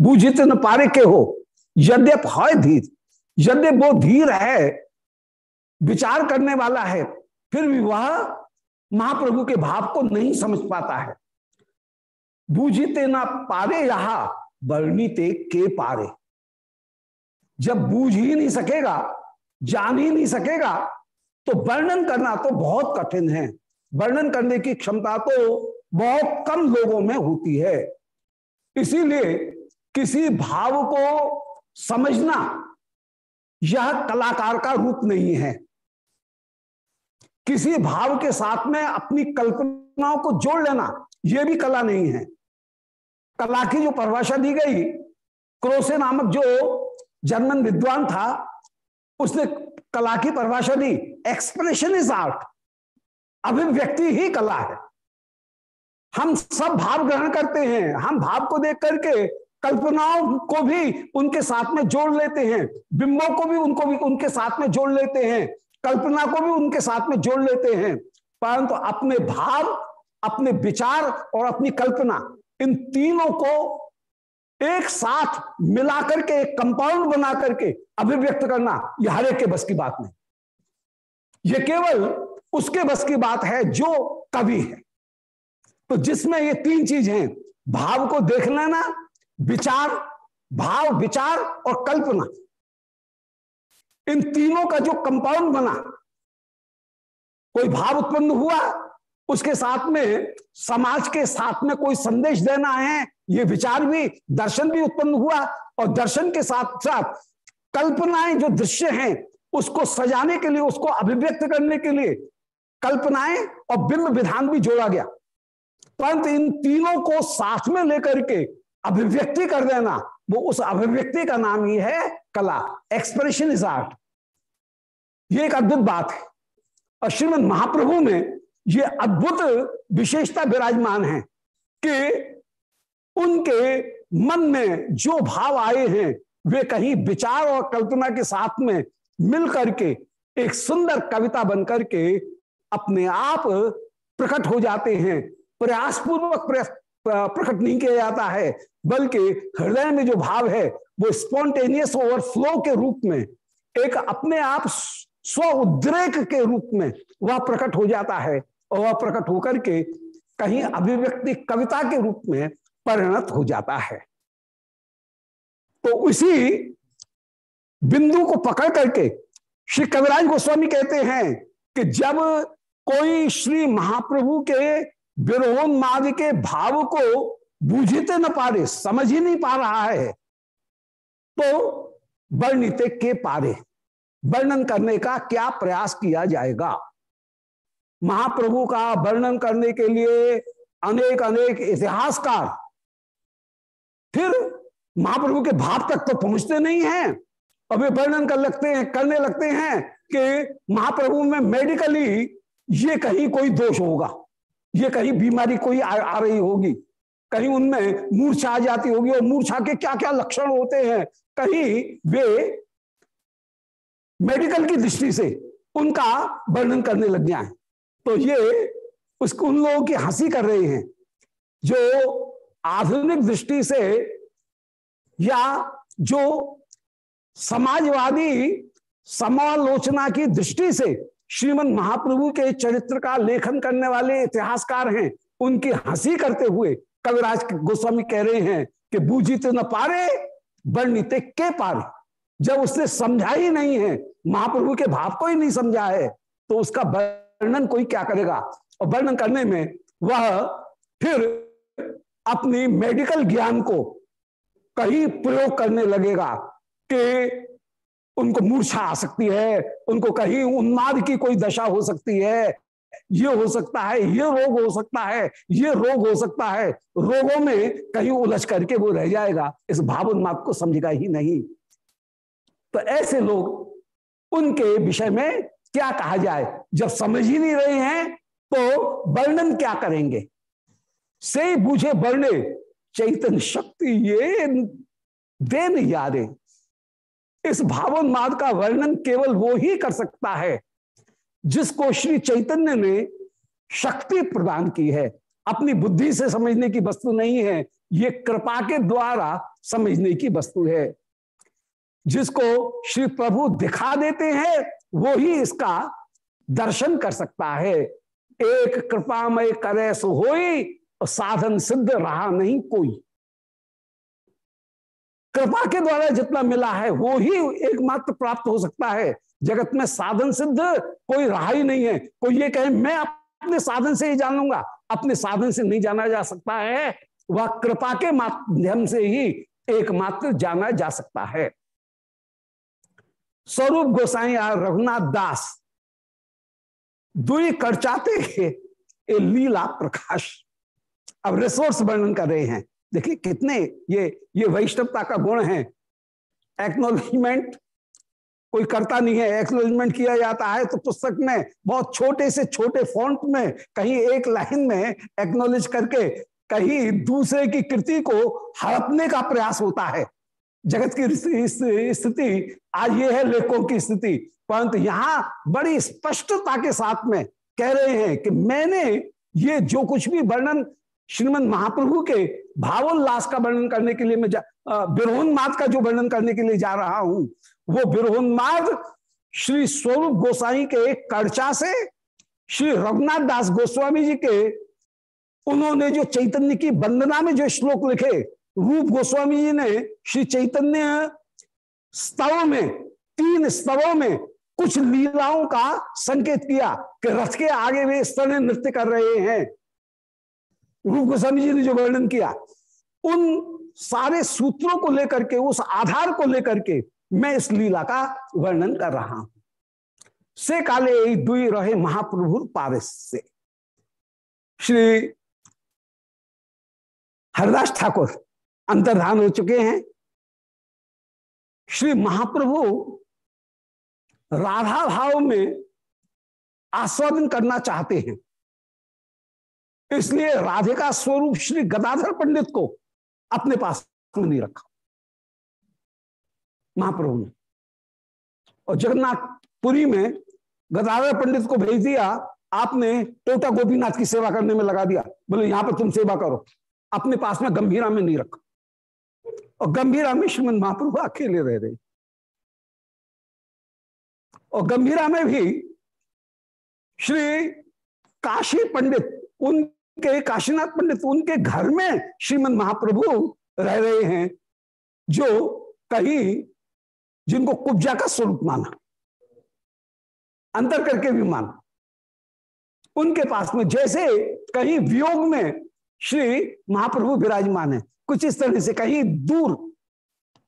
बूझित न पारे के हो यद्यप है धीर यद्यप वो धीर है, विचार करने वाला है, फिर भी वह महाप्रभु के भाव को नहीं समझ पाता है। बूझिते ना पारे यहा वर्णिते के पारे। जब बूझ ही नहीं सकेगा, जान ही नहीं सकेगा तो वर्णन करना तो बहुत कठिन है। वर्णन करने की क्षमता तो बहुत कम लोगों में होती है। इसीलिए किसी भाव को समझना यह कलाकार का रूप नहीं है। किसी भाव के साथ में अपनी कल्पनाओं को जोड़ लेना यह भी कला नहीं है। कला की जो परिभाषा दी गई, क्रोसे नामक जो जर्मन विद्वान था, उसने कला की परिभाषा दी। एक्सप्रेशन इज़ आर्ट अभिव्यक्ति ही कला है। हम सब भाव ग्रहण करते हैं। हम भाव को देख करके कल्पनाओं को भी उनके साथ में जोड़ लेते हैं। बिंबों को भी उनको भी उनके साथ में जोड़ लेते हैं। कल्पना को भी उनके साथ में जोड़ लेते हैं। परंतु अपने भाव, अपने विचार और अपनी कल्पना, इन तीनों को एक साथ मिला करके एक कंपाउंड बना करके अभिव्यक्त करना, यह हर के बस की बात नहीं। यह केवल उसके बस की बात है जो कवि है। तो जिसमें ये तीन चीज़ हैं, भाव को देख लेना विचार, भाव, विचार और कल्पना। इन तीनों का जो कंपाउंड बना, कोई भाव उत्पन्न हुआ, उसके साथ में समाज के साथ में कोई संदेश देना है, ये विचार भी, दर्शन भी उत्पन्न हुआ और दर्शन के साथ साथ कल्पनाएँ जो दृश्य हैं, उसको सजाने के लिए, उसको अभिव्यक्त करने के लिए कल्पनाएँ और बिंब विधान भी जोड़ा गया। परंतु इन तीनों को साथ में लेकर के अभिव्यक्ति कर देना। वो उस अभिव्यक्ति का नाम ही है कला एक्सप्रेशन इज़ आर्ट ये एक अद्भुत बात है। और श्रीमद महाप्रभु में ये अद्भुत विशेषता विराजमान है कि उनके मन में जो भाव आए हैं, वे कहीं विचार और कल्पना के साथ में मिल करके एक सुंदर कविता बनकर के अपने आप प्रकट हो जाते हैं। प्रयास पूर्वक प्रकट नहीं किया जाता है, बल्कि हृदय में जो भाव है, वो स्पॉन्टेनियस ओवरफ्लो के रूप में, एक अपने आप स्व उद्रेक के रूप में वह प्रकट हो जाता है और वह प्रकट होकर के कहीं अभिव्यक्ति कविता के रूप में परिणत हो जाता है। तो उसी बिंदु को पकड़ करके श्री कविराज गोस्वामी कहते हैं कि जब कोई श्री महाप्रभु के विरोन्माद के भाव को बूझते न पा रहे समझ ही नहीं पा रहा है। तो वर्णित के पारे, वर्णन करने का क्या प्रयास किया जाएगा? महाप्रभु का वर्णन करने के लिए अनेक अनेक इतिहासकार फिर महाप्रभु के भाव तक तो पहुँचते नहीं हैं। और वे वर्णन कर लगते हैं, करने लगते हैं कि महाप्रभु में मेडिकली ये कहीं कोई दोष होगा। ये कहीं बीमारी कोई आ, आ रही होगी कहीं उनमें मूर्छा आ जाती होगी और मूर्छा के क्या क्या लक्षण होते हैं कहीं वे मेडिकल की दृष्टि से उनका वर्णन करने लग जाए। तो ये उसको उन लोगों की हँसी कर रहे हैं जो आधुनिक दृष्टि से या जो समाजवादी समालोचना की दृष्टि से श्रीमद महाप्रभु के चरित्र का लेखन करने वाले इतिहासकार हैं। उनकी हँसी करते हुए कविराज गोस्वामी कह रहे हैं कि बूझी तो न पारे वर्णित के पारे। जब उसने समझा ही नहीं है, महाप्रभु के भाव को ही नहीं समझा है तो उसका वर्णन कोई क्या करेगा? और वर्णन करने में वह फिर अपनी मेडिकल ज्ञान को कहीं प्रयोग करने लगेगा कि उनको मूर्छा आ सकती है, उनको कहीं उन्माद की कोई दशा हो सकती है। ये हो सकता है, ये रोग हो सकता है, ये रोग हो सकता है। रोगों में कहीं उलझ करके वो रह जाएगा, इस भाव उन्माद को समझेगा ही नहीं। तो ऐसे लोग, उनके विषय में क्या कहा जाए? जब समझ ही नहीं रहे हैं तो वर्णन क्या करेंगे? से बूझे वर्णे, चैतन्य शक्ति ये देन यारे इस भावोन्माद का वर्णन केवल वो ही कर सकता है जिसको श्री चैतन्य ने शक्ति प्रदान की है। अपनी बुद्धि से समझने की वस्तु नहीं है, ये कृपा के द्वारा समझने की वस्तु है। जिसको श्री प्रभु दिखा देते हैं, वो ही इसका दर्शन कर सकता है। एक कृपामय करे सो और साधन सिद्ध रहा नहीं कोई। कृपा के द्वारा जितना मिला है, वो ही एकमात्र प्राप्त हो सकता है। जगत में साधन सिद्ध कोई रहा ही नहीं है। कोई ये कहे, मैं अपने साधन से ही जान लूँगा। अपने साधन से नहीं जाना जा सकता है। वह कृपा के माध्यम से ही एकमात्र जाना जा सकता है। स्वरूप गोसाई और रघुनाथ दास, दुई ए लीला प्रकाश। अब रिसोर्स वर्णन कर रहे हैं। देखिए कितने ये ये वैष्णवता का गुण है। एक्नोलॉजमेंट कोई करता नहीं है। एक्नोलॉजमेंट किया जाता है तो पुस्तक में, बहुत छोटे से छोटे फॉन्ट में, कहीं एक लाइन में एक्नोलेज करके कहीं दूसरे की कृति को हड़पने का प्रयास होता है। जगत की स्थिति आज ये है, लेखों की स्थिति। परंतु यहाँ बड़ी स्पष्टता के साथ में कह रहे हैं कि मैंने ये जो कुछ भी वर्णन श्रीमद महाप्रभु के भावोल्लास का वर्णन करने के लिए मैं बिरोहनमाद का जो वर्णन करने के लिए जा रहा हूँ, वो बिरोहनमाद श्री स्वरूप गोसाई के कर्चा से श्री रघुनाथ दास गोस्वामी जी के उन्होंने जो चैतन्य की वंदना में जो श्लोक लिखे, रूप गोस्वामी जी ने श्री चैतन्य स्तव में, तीन स्तवों में कुछ लीलाओं का संकेत किया कि रथ के आगे वे इस तरह नृत्य कर रहे हैं। रूप गोस्वामी जी ने जो वर्णन किया, उन सारे सूत्रों को लेकर के, उस आधार को लेकर के मैं इस लीला का वर्णन कर रहा हूँ। से काले दुई रहे महाप्रभु पारिस से। श्री हरदास ठाकुर अंतर्धान हो चुके हैं। श्री महाप्रभु राधा भाव में आस्वादन करना चाहते हैं। इसलिए राधे का स्वरूप श्री गदाधर पंडित को अपने पास में नहीं रखा। महाप्रभु ने। और जगन्नाथपुरी में गदाधर पंडित को भेज दिया, आपने टोटा गोपीनाथ की सेवा करने में लगा दिया। बोले, यहाँ पर तुम सेवा करो। अपने पास में गंभीरा में नहीं रखा। और गंभीरा में श्रीमद महाप्रभु अकेले रह रहे और गंभीरा में भी श्री काशी पंडित उनके काशीनाथ पंडित उनके घर में श्रीमद महाप्रभु रह रहे हैं, जो कहीं जिनको कुब्जा का स्वरूप माना, अंतर करके भी माना। उनके पास में जैसे कहीं वियोग में श्री महाप्रभु विराजमान है, कुछ इस तरह से कहीं दूर,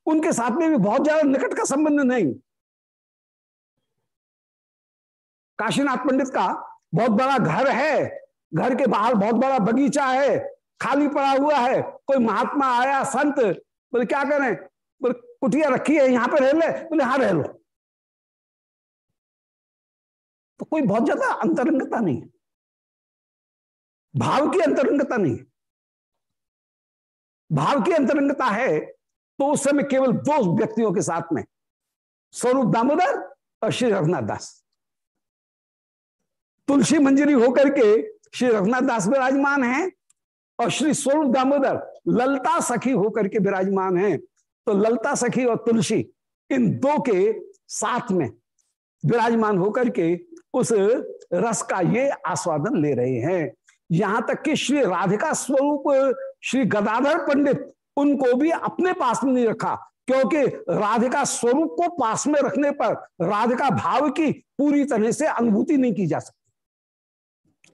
उनके साथ में भी बहुत ज़्यादा निकट का संबंध नहीं। काशीनाथ पंडित का बहुत बड़ा घर है घर के बाहर बहुत बड़ा बगीचा है, खाली पड़ा हुआ है, कोई महात्मा आया, संत, बोले, क्या करें बोले, कुटिया रखी है, यहाँ पे रह ले। बोले यहाँ रह लो। तो कोई बहुत ज़्यादा अंतरंगता नहीं भाव की अंतरंगता नहीं भाव की अंतरंगता है तो उस समय केवल दो व्यक्तियों के साथ में, स्वरूप दामोदर और श्री रघुनाथ दास। तुलसी मंजरी होकर के श्री रघुनाथ दास विराजमान हैं और श्री स्वरूप दामोदर ललता सखी होकर के विराजमान हैं। तो ललता सखी और तुलसी इन दो के साथ में विराजमान होकर के उस रस का ये आस्वादन ले रहे हैं। यहाँ तक कि श्री राधिका स्वरूप, श्री गदाधर पंडित उनको भी अपने पास में नहीं रखा, क्योंकि राधिका स्वरूप को पास में रखने पर राधिका भाव की पूरी तरह से अनुभूति नहीं की जा सकती।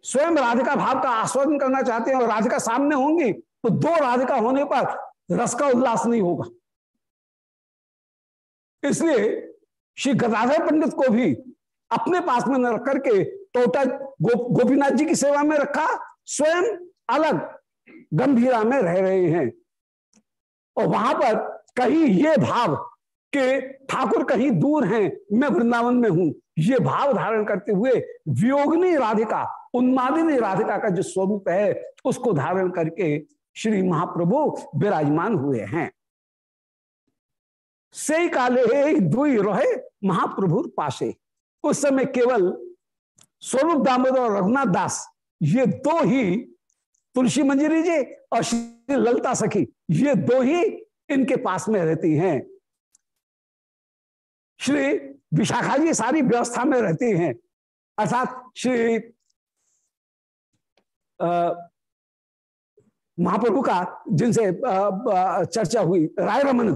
स्वयं राधिका भाव का आस्वादन करना चाहते हैं और राधिका सामने होंगी तो दो राधिका होने पर रस का उल्लास नहीं होगा। इसलिए श्री गदाधर पंडित को भी अपने पास में न रख करके टोटा गो, गोपीनाथ जी की सेवा में रखा स्वयं अलग गंभीरा में रह रहे हैं। और वहाँ पर कहीं ये भाव के ठाकुर कहीं दूर हैं मैं वृंदावन में हूँ। ये भाव धारण करते हुए वियोगनी राधिका, उन्मादिनी राधिका का जो स्वरूप है, उसको धारण करके श्री महाप्रभु विराजमान हुए हैं। से काले दुई रहे महाप्रभु पासे। उस समय केवल स्वरूप दामोदर और रघुनाथ दास, ये दो ही तुलसी मंजरी जी और श्री ललता सखी, ये दो ही इनके पास में रहती हैं। श्री विशाखा जी सारी व्यवस्था में रहती हैं। अर्थात श्री महाप्रभु का जिनसे चर्चा हुई, राय रमन,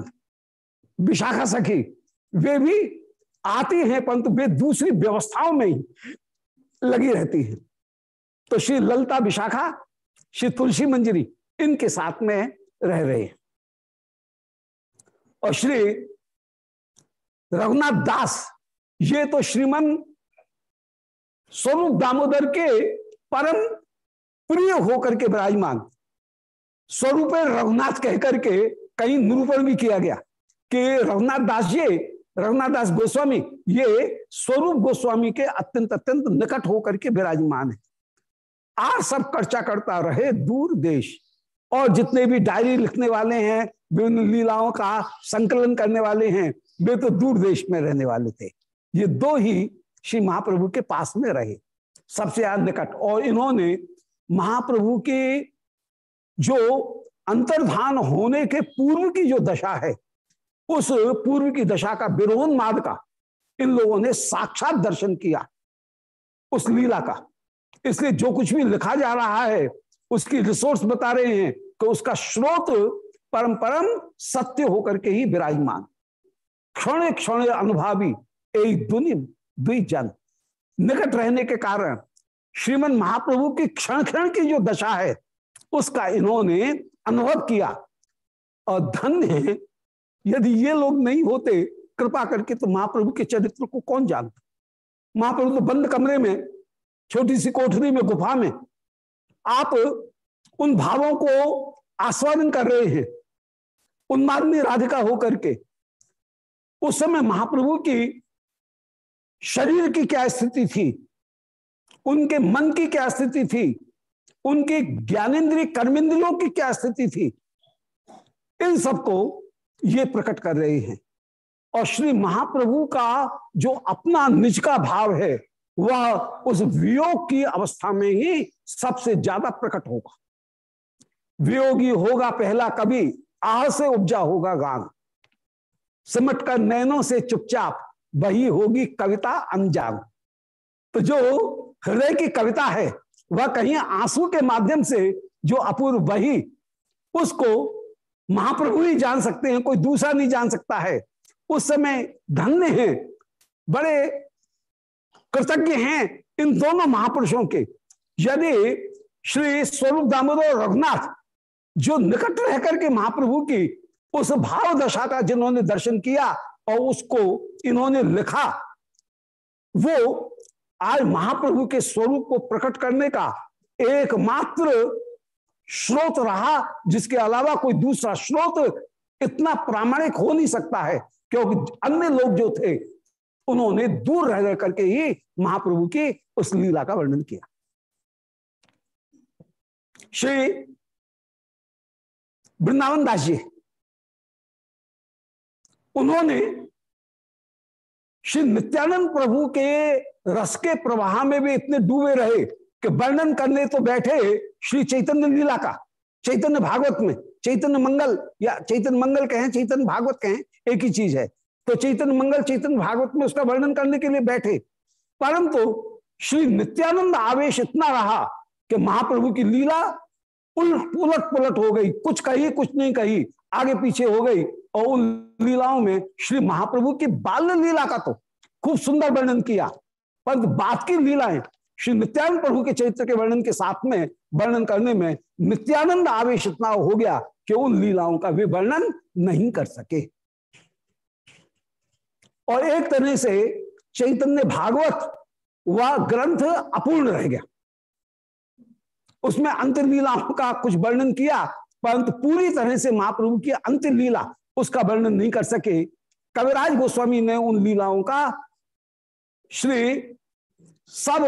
विशाखा सखी, वे भी आती हैं, परंतु वे दूसरी व्यवस्थाओं में ही लगी रहती हैं। तो श्री ललता विशाखा, श्री तुलसी मंजरी, इनके साथ में रह रहे हैं। और श्री रघुनाथ दास, ये तो श्रीमन स्वरूप दामोदर के परम प्रिय होकर के विराजमान। स्वरूप रघुनाथ कहकर के कहीं निरूपण भी किया गया कि रघुनाथ दास ये, रघुनाथ दास गोस्वामी, ये स्वरूप गोस्वामी के अत्यंत अत्यंत निकट होकर के विराजमान है। आज सब कर्चा करता रहे दूर देश। और जितने भी डायरी लिखने वाले हैं, विभिन्न लीलाओं का संकलन करने वाले हैं वे तो दूर देश में रहने वाले थे। ये दो ही श्री महाप्रभु के पास में रहे। सबसे निकट। और इन्होंने महाप्रभु के जो अंतर्धान होने के पूर्व की जो दशा है, उस पूर्व की दशा का विरोधमाद का इन लोगों ने साक्षात दर्शन किया। उस लीला का। इसलिए जो कुछ भी लिखा जा रहा है, उसकी रिसोर्स बता रहे हैं कि उसका स्रोत परम परम सत्य होकर के ही विराजमान। क्षण क्षण अनुभवी एक दुनि द्विजन निकट रहने के कारण श्रीमन महाप्रभु की क्षण क्षण की जो दशा है, उसका इन्होंने अनुभव किया। और धन्य है, यदि ये लोग नहीं होते, कृपा करके तो महाप्रभु के चरित्र को कौन जानता? महाप्रभु तो बंद कमरे में, छोटी सी कोठरी में, गुफा में, आप उन भावों को आस्वादन कर रहे हैं। उन्मादनी राधिका होकर के उस समय महाप्रभु की शरीर की क्या स्थिति थी? उनके मन की क्या स्थिति थी? उनके ज्ञानेन्द्रिय कर्मेंद्रियों की क्या स्थिति थी? इन सबको ये प्रकट कर रहे हैं। और श्री महाप्रभु का जो अपना निज का भाव है, वह उस वियोग की अवस्था में ही सबसे ज़्यादा प्रकट होगा। वियोगी होगा पहला कभी, आह से उपजा होगा गान सिमट कर नैनों से चुपचाप वही होगी कविता अनजान। तो जो हृदय की कविता है, वह कहीं आँसू के माध्यम से जो अपूर्व वही उसको महाप्रभु ही जान सकते हैं, कोई दूसरा नहीं जान सकता है। उस समय धन्य हैं, बड़े कृतज्ञ हैं इन दोनों महापुरुषों के। यदि श्री स्वरूप दामोदर रघुनाथ, जो निकट रह करके महाप्रभु की उस भाव दशा का जिन्होंने दर्शन किया और उसको इन्होंने लिखा, वो आज महाप्रभु के स्वरूप को प्रकट करने का एकमात्र स्रोत रहा, जिसके अलावा कोई दूसरा स्रोत इतना प्रामाणिक हो नहीं सकता है, क्योंकि अन्य लोग जो थे, उन्होंने दूर रह करके ही महाप्रभु की उस लीला का वर्णन किया। श्री वृंदावन दास जी उन्होंने श्री नित्यानंद प्रभु के रस के प्रवाह में भी इतने डूबे रहे कि वर्णन करने तो बैठे श्री चैतन्य लीला का, चैतन्य भागवत में, चैतन्य मंगल, या चैतन्य मंगल कहें, चैतन्य भागवत कहें, एक ही चीज़ है। तो चैतन्य मंगल, चैतन्य भागवत में उसका वर्णन करने के लिए बैठे। परंतु श्री नित्यानंद आवेश इतना रहा कि महाप्रभु की लीला उलट उलट पुलट हो गई। कुछ कही, कुछ नहीं कही। आगे पीछे हो गई। और उन लीलाओं में श्री महाप्रभु की बाल्य लीला का तो खूब सुंदर वर्णन किया। पर बात की लीलाएँ श्री नित्यानंद प्रभु के चरित्र के वर्णन के साथ में वर्णन करने में नित्यानंद आवेश इतना हो गया कि उन लीलाओं का भी वर्णन नहीं कर सके। और एक तरह से चैतन्य भागवत वह ग्रंथ अपूर्ण रह गया। उसमें अंतलीलाओं का कुछ वर्णन किया, परंतु पूरी तरह से महाप्रभु की अंत लीला उसका वर्णन नहीं कर सके। कविराज गोस्वामी ने उन लीलाओं का श्री सब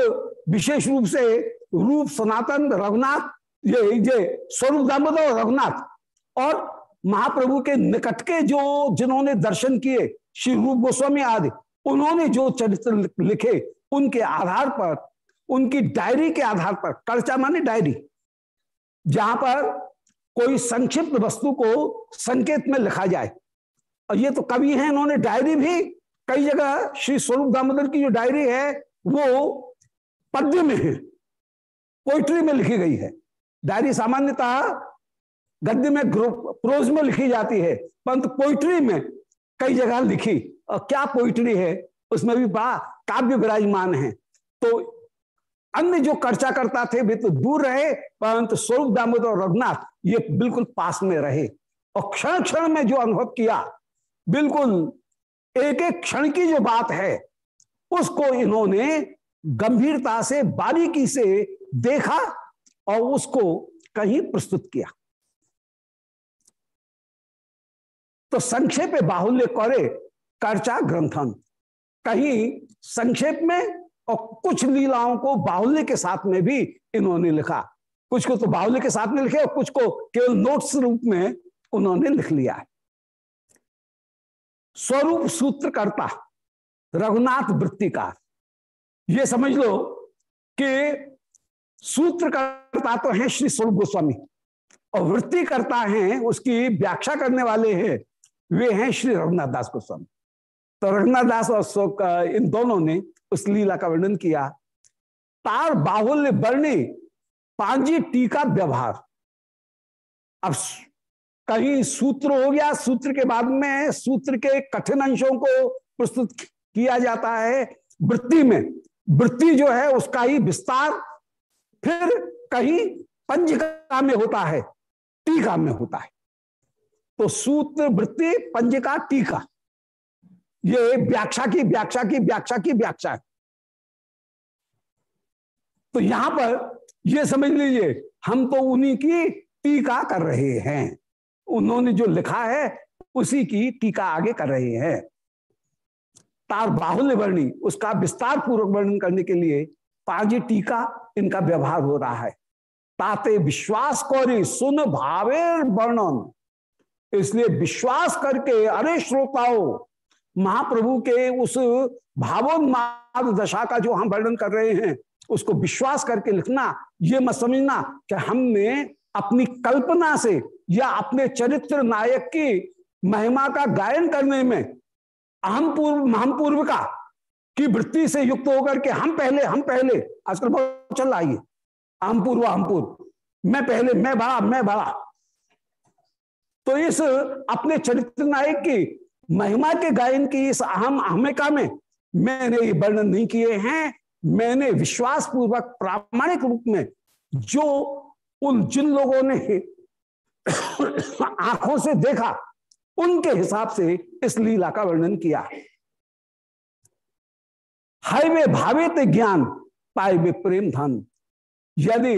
विशेष रूप से रूप सनातन रघुनाथ, ये ये स्वरूप दामोदर रघुनाथ और महाप्रभु के निकट के जो जिन्होंने दर्शन किए, श्री रूप गोस्वामी आदि, उन्होंने जो चरित्र लिखे उनके आधार पर, उनकी डायरी के आधार पर, कर्चा माने डायरी, जहाँ पर कोई संक्षिप्त वस्तु को संकेत में लिखा जाए। और ये तो कवि हैं, इन्होंने डायरी भी, कई जगह श्री स्वरूप दामोदर की जो डायरी है, वो पद्य में है, पोइट्री में लिखी गई है। डायरी सामान्यतः गद्य में प्रोज में लिखी जाती है, परंतु पोइट्री में कई जगह लिखी। और क्या पोइट्री है, उसमें भी बा, काव्य विराजमान है। तो अन्य जो कर्चा करता थे वे तो दूर रहे, परंतु स्वरूप दामोदर और रघुनाथ ये बिल्कुल पास में रहे। और क्षण क्षण में जो अनुभव किया, बिल्कुल एक एक क्षण की जो बात है, उसको इन्होंने गंभीरता से, बारीकी से देखा और उसको कहीं प्रस्तुत किया। तो संक्षेप बाहुल्य करे कर्चा ग्रंथन कहीं संक्षेप में और कुछ लीलाओं को बाहुल्य के साथ में भी इन्होंने लिखा। कुछ को तो बाहुल्य के साथ में लिखे और कुछ को केवल नोट्स रूप में उन्होंने लिख लिया है। स्वरूप सूत्रकर्ता रघुनाथ वृत्तिकार, ये समझ लो कि सूत्रकर्ता तो है श्री स्वरूप गोस्वामी और वृत्ति करता है, उसकी व्याख्या करने वाले हैं, वे हैं श्री रघुनाथ दास गोस्वामी। तो रघुनाथ दास और इन दोनों ने उस लीला का वर्णन किया। तार बाहुल्य वर्णी पांजी टीका व्यवहार। अब कहीं सूत्र हो गया, सूत्र के बाद में सूत्र के कठिन अंशों को प्रस्तुत किया जाता है। वृत्ति में, वृत्ति जो है उसका ही विस्तार फिर कहीं पंजिका में होता है, टीका में होता है। तो सूत्र, वृत्ति, पंजिका, टीका। ये व्याख्या की व्याख्या की व्याख्या की व्याख्या है। तो यहाँ पर ये समझ लीजिए, हम तो उन्हीं की टीका कर रहे हैं। उन्होंने जो लिखा है, उसी की टीका आगे कर रहे हैं। तार बाहुल्य वर्णी उसका विस्तार पूर्वक वर्णन करने के लिए पाजी टीका इनका व्यवहार हो रहा है। ताते विश्वास कौरी सुन भावेर वर्णन। इसलिए विश्वास करके अरे श्रोताओं महाप्रभु के उस भावोन्माद दशा का जो हम वर्णन कर रहे हैं, उसको विश्वास करके लिखना, ये मत समझना कि हमने अपनी कल्पना से या अपने चरित्र नायक की महिमा का गायन करने में अहम पूर्व महम पूर्व का की वृत्ति से युक्त होकर के हम पहले हम पहले, आजकल बहुत चल रहा है अहम पूर्व अहम पूर्व मैं पहले, मैं बड़ा मैं बड़ा। तो इस अपने चरित्र नायक की महिमा के गायन की इस अहम अहमिका में मैंने ये वर्णन नहीं किए हैं। मैंने विश्वास पूर्वक प्रामाणिक रूप में जो उन जिन लोगों ने आँखों से देखा, उनके हिसाब से इस लीला का वर्णन किया। है हाईवे भावित ज्ञान पाए वे प्रेम धन। यदि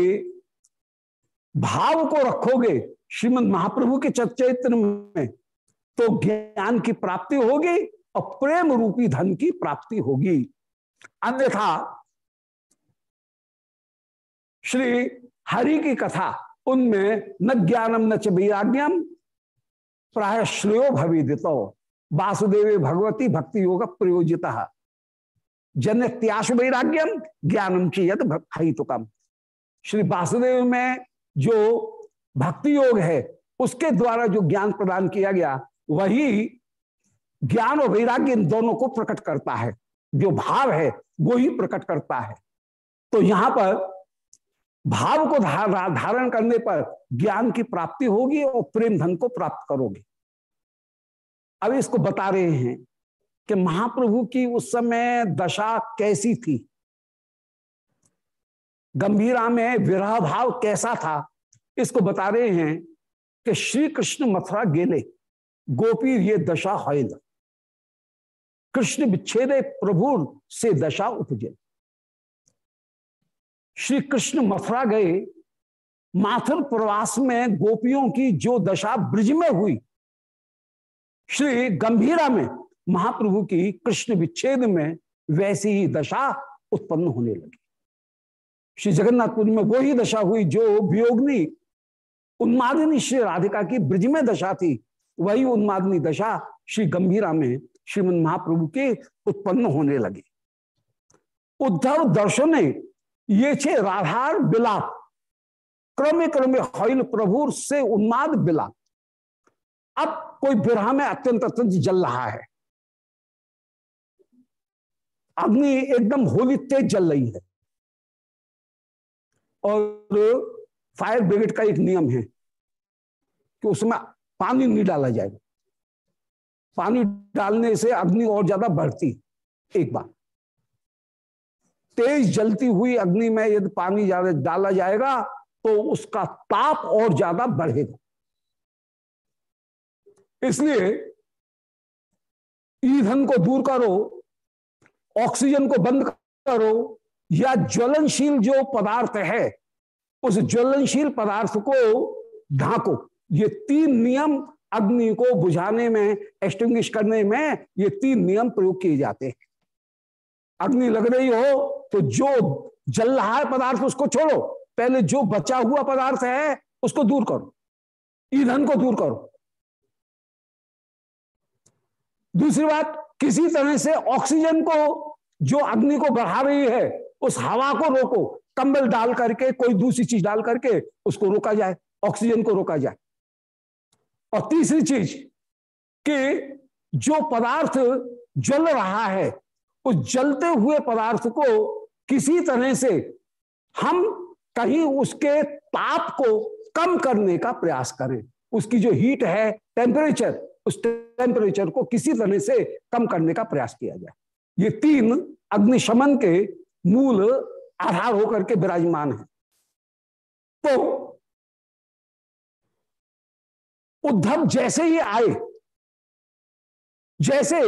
भाव को रखोगे श्रीमद महाप्रभु के चरित्र में तो ज्ञान की प्राप्ति होगी और प्रेम रूपी धन की प्राप्ति होगी। अन्यथा श्री हरि की कथा, उनमें न ज्ञानम न च वैराग्यम, प्राय श्रेयो भविदितो। वासुदेव भगवती भक्ति योग प्रयोजित। जन त्याश वैराग्यम, ज्ञानम चीयत कम श्री वासुदेव में जो भक्ति योग है, उसके द्वारा जो ज्ञान प्रदान किया गया वही ज्ञान और वैराग्य इन दोनों को प्रकट करता है। जो भाव है, वो ही प्रकट करता है। तो यहाँ पर भाव को धारण करने पर ज्ञान की प्राप्ति होगी और प्रेम धन को प्राप्त करोगे। अब इसको बता रहे हैं कि महाप्रभु की उस समय दशा कैसी थी? गंभीरा में विरह भाव कैसा था? इसको बता रहे हैं कि श्री कृष्ण मथुरा गेले। गोपी ये दशा हैल कृष्ण विच्छेदे प्रभु से दशा उपजे। श्री कृष्ण मथुरा गए, माथुर प्रवास में गोपियों की जो दशा ब्रिज में हुई, श्री गंभीरा में महाप्रभु की कृष्ण विच्छेद में वैसी ही दशा उत्पन्न होने लगी। श्री जगन्नाथपुरी में वो ही दशा हुई जो वियोगनी, उन्मादिनी श्री राधिका की ब्रिज में दशा थी वही उन्मादनी दशा श्री गंभीरा में श्रीमद महाप्रभु के उत्पन्न होने लगी। उद्धव दर्शने ये छे राधार बिलाप। क्रमे क्रमे हईल प्रभु से उन्माद बिला अब कोई बिरहा में अत्यंत अत्यंत जल रहा है। अग्नि एकदम होली तेज जल रही है। और फायर ब्रिगेड का एक नियम है कि उसमें पानी नहीं डाला जाएगा पानी डालने से अग्नि और ज़्यादा बढ़ती, एक बार तेज जलती हुई अग्नि में यदि पानी ज़्यादा डाला जाएगा तो उसका ताप और ज़्यादा बढ़ेगा। इसलिए ईंधन को दूर करो, ऑक्सीजन को बंद करो, या ज्वलनशील जो पदार्थ है, उस ज्वलनशील पदार्थ को ढांको। ये तीन नियम अग्नि को बुझाने में एक्सटिंग्विश करने में, ये तीन नियम प्रयोग किए जाते हैं। अग्नि लग रही हो तो जो जल रहा है पदार्थ उसको छोड़ो। पहले जो बचा हुआ पदार्थ है, उसको दूर करो। ईंधन को दूर करो। दूसरी बात, किसी तरह से ऑक्सीजन को, जो अग्नि को बढ़ा रही है, उस हवा को रोको। कंबल डाल करके, कोई दूसरी चीज़ डाल करके, उसको रोका जाए। ऑक्सीजन को रोका जाए। और तीसरी चीज़ कि जो पदार्थ जल रहा है, उस जलते हुए पदार्थ को किसी तरह से हम कहीं उसके ताप को कम करने का प्रयास करें। उसकी जो हीट है टेम्परेचर उस टेम्परेचर को किसी तरह से कम करने का प्रयास किया जाए। ये तीन अग्निशमन के मूल आधार होकर के विराजमान है। तो उद्धव जैसे ही आए, जैसे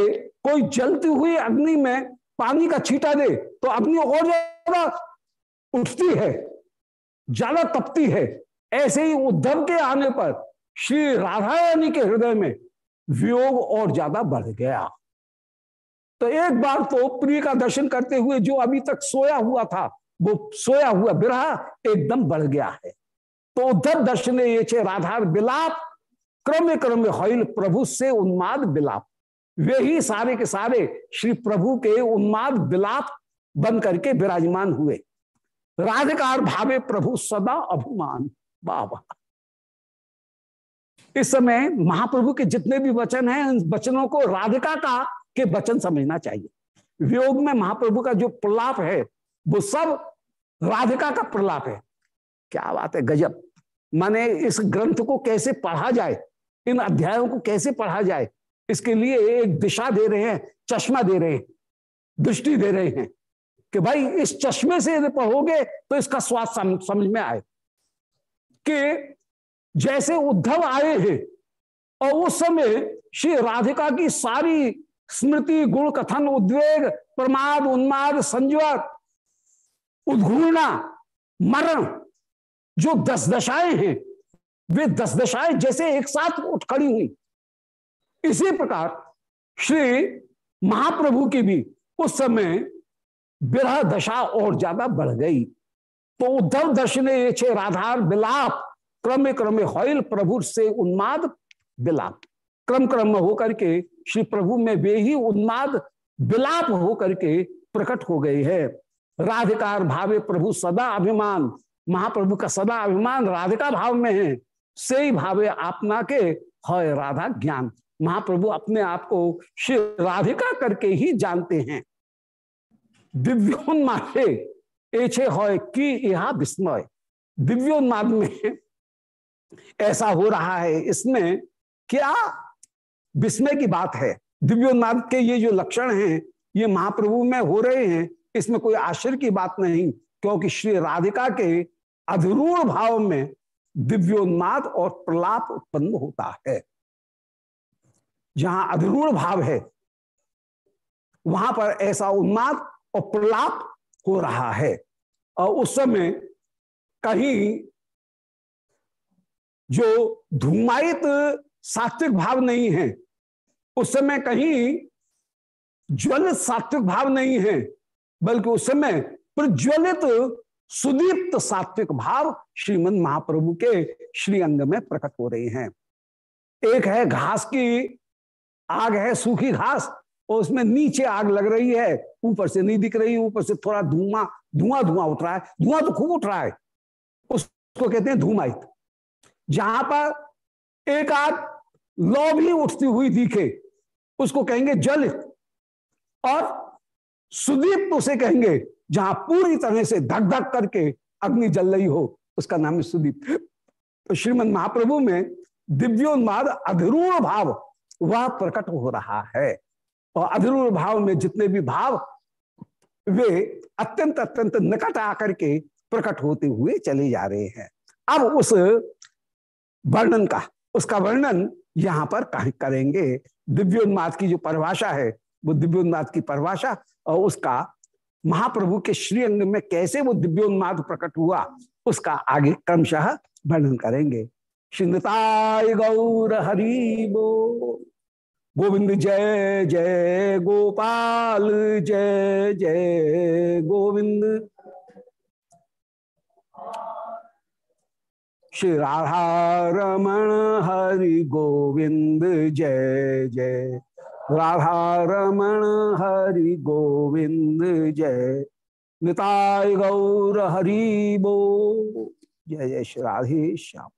कोई जलती हुई अग्नि में पानी का छीटा दे तो अग्नि और ज़्यादा उठती है, ज़्यादा तपती है। ऐसे ही उद्धव के आने पर श्री राधा रानी के हृदय में वियोग और ज़्यादा बढ़ गया। तो एक बार तो प्रिय का दर्शन करते हुए जो अभी तक सोया हुआ था, वो सोया हुआ बिरहा एकदम बढ़ गया है। तो उद्धव दर्शन ये छे, राधार बिलाप क्रम क्रम हईल प्रभु से उन्माद बिलाप। वे ही सारे के सारे श्री प्रभु के उन्माद बिलाप बन करके विराजमान हुए। राधिकार भावे प्रभु सदा अभिमान। बाबा इस समय महाप्रभु के जितने भी वचन हैं उन वचनों को राधिका का के वचन समझना चाहिए। वियोग में महाप्रभु का जो प्रलाप है, वो सब राधिका का प्रलाप है। क्या बात है, गजब। माने इस ग्रंथ को कैसे पढ़ा जाए इन अध्यायों को कैसे पढ़ा जाए? इसके लिए एक दिशा दे रहे हैं चश्मा दे रहे हैं दृष्टि दे रहे हैं कि भाई इस चश्मे से यदि पढ़ोगे तो इसका स्वाद सम, समझ में आए। कि जैसे उद्धव आए हैं और उस समय श्री राधिका की सारी स्मृति गुण कथन उद्वेग प्रमाद उन्माद संजय उद्घूर्णा मरण जो दस दशाएँ हैं वे दस दशाएँ जैसे एक साथ उठ खड़ी हुई। इसी प्रकार श्री महाप्रभु की भी उस समय विरह दशा और ज़्यादा बढ़ गई। तो उद्धव दर्शन ये छे राधार बिलाप, क्रमे क्रमे हॉयल प्रभु से उन्माद बिलाप। क्रम क्रम होकर के श्री प्रभु में वे ही उन्माद बिलाप होकर के प्रकट हो गए है। राधिकार भावे प्रभु सदा अभिमान, महाप्रभु का सदा अभिमान राधिका भाव में है। से भावे आपना के है राधा ज्ञान। महाप्रभु अपने आप को श्री राधिका करके ही जानते हैं। दिव्योन्मादे एछे है कि यह विस्मय। दिव्योन्माद में ऐसा हो रहा है, इसमें क्या विस्मय की बात है? दिव्योन्माद के ये जो लक्षण हैं, ये महाप्रभु में हो रहे हैं, इसमें कोई आश्चर्य की बात नहीं, क्योंकि श्री राधिका के अधरूढ़ भाव में दिव्योन्माद और प्रलाप उत्पन्न होता है। जहाँ अधरूढ़ भाव है, वहाँ पर ऐसा उन्माद और प्रलाप हो रहा है। और उस समय कहीं जो धूमायित सात्विक भाव नहीं है, उस समय कहीं ज्वलित सात्विक भाव नहीं है, बल्कि उस समय प्रज्वलित सुदीप्त सात्विक भाव श्रीमद महाप्रभु के श्री अंग में प्रकट हो रहे हैं। एक है घास की आग है, सूखी घास, और उसमें नीचे आग लग रही है। ऊपर से नहीं दिख रही, ऊपर से थोड़ा धुआँ धुआँ धुआँ उठ रहा है। धुआँ तो खूब उठ रहा है। उसको कहते हैं धूमायित। जहाँ पर एक आध लौ भी उठती हुई दिखे, उसको कहेंगे जलित और सुदीप उसे कहेंगे जहाँ पूरी तरह से धक धक करके अग्नि जल रही हो, उसका नाम है सुदीप। तो श्रीमद महाप्रभु में दिव्योन्माद अधरूढ़ भाव, वह प्रकट हो रहा है। और अधरूढ़ भाव में जितने भी भाव, वे अत्यंत अत्यंत निकट आकर के प्रकट होते हुए चले जा रहे हैं। अब उस वर्णन का, उसका वर्णन यहाँ पर करेंगे। दिव्योन्माद की जो परिभाषा है, वो दिव्योन्माद की परिभाषा और उसका महाप्रभु के श्रीअंग में कैसे वो दिव्योन्माद प्रकट हुआ, उसका आगे क्रमशः वर्णन करेंगे। शिंदताय गौर हरि बो। गोविंद जय जय गोपाल, जय जय गोविंद। श्री राधा रमण हरि गोविंद, जय जय। राधा रमण हरि गोविंद जय। निताय गौर हरि बो जय जय श्री राधे श्याम।